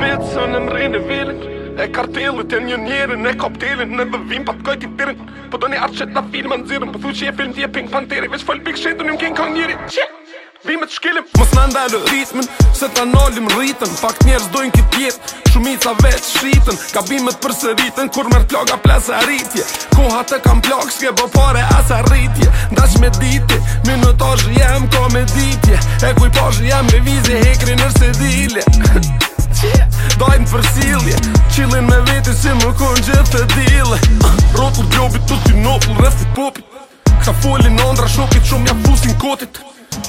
bitch Së në mrejnë e vilin E kartelit e një njerin E koptelin Në bëvim pa të kojt i Po do një artë qëtë na film në zirin Po thu që e film t'je Pink Panteri Veç fol Big Shadow njëm King Kong njëri Qe? Vimet shkelim Mos në ndalë ritmin Se ta nolim rritën Fakt njerës dojnë kit jet Shumica vetë shqitën Ka bimet për së rritën Kur mërë ploga plesë arritje Koha të kam plok Ske bë pare as arritje Ndash me diti Minutoshë jem komeditje E kuj poshë jem me vizje Hekri gjithë e dille Rotull gjobit të ty notull rësit popit Kësa folin ondra shokit shumë ja fusin kotit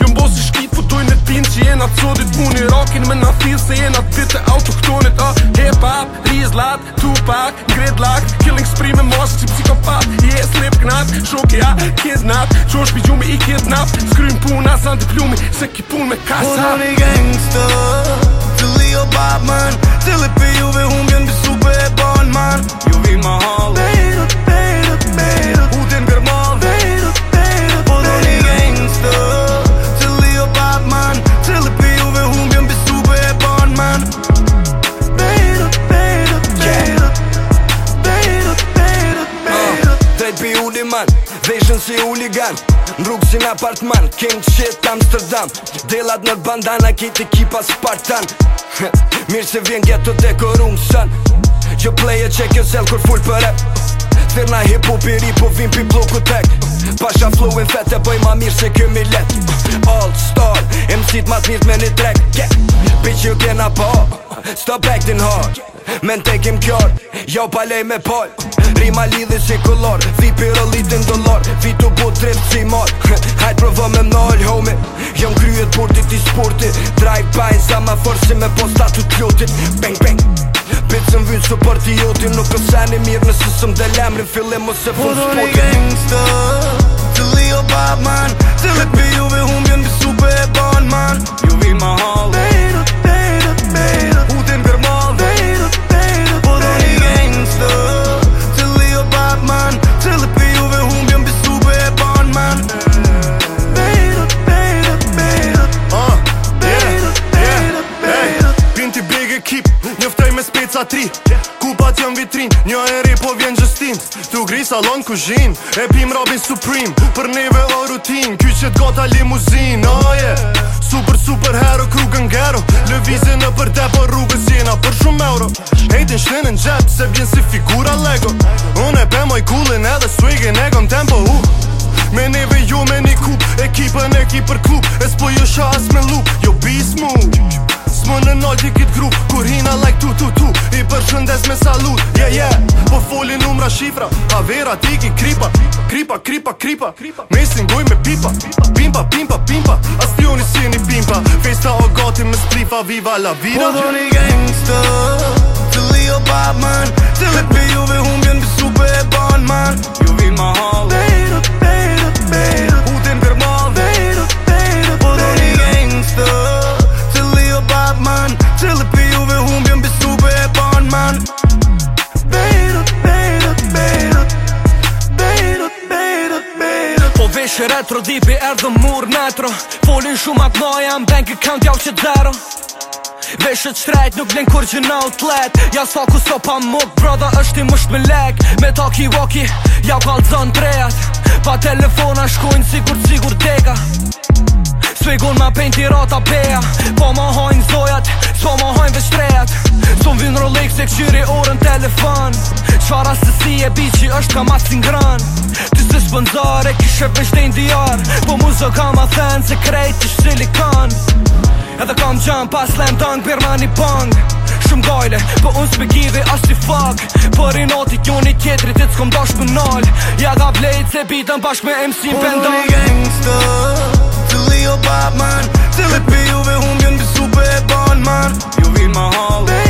Jo mbos i shkit futojnë e tin që jena të sodit Unë i rakin me na thirë se jena të vite autoktonit uh, Hip hop, riz lat, tupak, grid lak Killing spri me mosë që psikopat Je yeah, slip knat, shoki a kidnap Qo është pi gjumi i kidnap Skrym puna sa në diplumi pun me kasa Unë i gangster man Vision si huligan Në rrugë si në apartman King shit Amsterdam Delat në bandana Kit Kejt ekipa Spartan Mirë se vjen gjetë të dekorum sën Gjë play e qekjo zel kur full për rap Thirë na hip hop i rip u vim pi bloku tek Pasha flow e fete e bëj ma mirë se kjo milet All star, MC't ma t'nit me një track yeah. Bitch you can up, po stop acting hard Men në tekim kjor Jo pa me pol Rima lidhe që këllor Vi për rëllitin dëllor Vi të bu të si që mor Hajtë provo me mnoll Homi Jam kryet portit i sportit Drive by Sa ma forë me posta të tjotit Bang bang Bitsën vynë së për të jotin Nuk është sa një mirë Nësë së dhe lemrin Filim ose fun sportin Pudur i gangsta Të li o babman Të li big ekip Njoftoj me speca tri Kupat jam vitrin Një re po vjen gjestin Tu gri salon kuzhin E pim Robin Supreme Për neve o rutin Ky që t'gota limuzin Oh yeah Super super hero Krugën gero Lëvize në për depo rrugës jena Për shumë euro Hejtin shtën në gjep Se vjen si figura Lego Unë e pe moj kulin edhe swigin e gom tempo uh. Me neve ju me një kup Ekipën e ki për klub Es po ju shas me lup Jo beast Më në nalti kit gru Kur hina like tu tu tu I përshëndes me salut Yeah yeah Po foli numra shifra A vera tiki kripa Kripa kripa kripa Me singuj me pipa Pimpa pimpa pimpa As tjoni si një pimpa Festa o gati me sprifa Viva la vida Po do një gangsta Të li o bab man Të le për juve humbjen Për supe e bon man metro Dipi erdhë mur metro Folin shumë atë noja në bank account jau që dhero Veshët shtrejt nuk blen kur që në utlet Ja sa ku so pa muk Brodha është i mësht me lek Me taki waki Ja kallë zënë trejat Pa telefona shkojnë sigur-sigur cikur teka Svegon ma pejnë tira peja Po ma hajnë zojat Po ma hajnë veç trejat Su më vinë rolex e këqyri orën telefon Qara se si e bici është ka masin grën Mos bën zare, kishe për shtin Po mu zë kam a thënë, se krejt ish silikon Edhe kam gjan pas lem tang, birma një pang Shumë gajle, po unë s'pe givi ashtë i fag Për po i noti kjo një tjetëri, të cëkom dash për nal Ja da blejt se bitën bashk me MC në pendal Unë një gangsta, të li o bab man Të li pi juve, unë bjën bësupe e ban man Ju vin ma halë,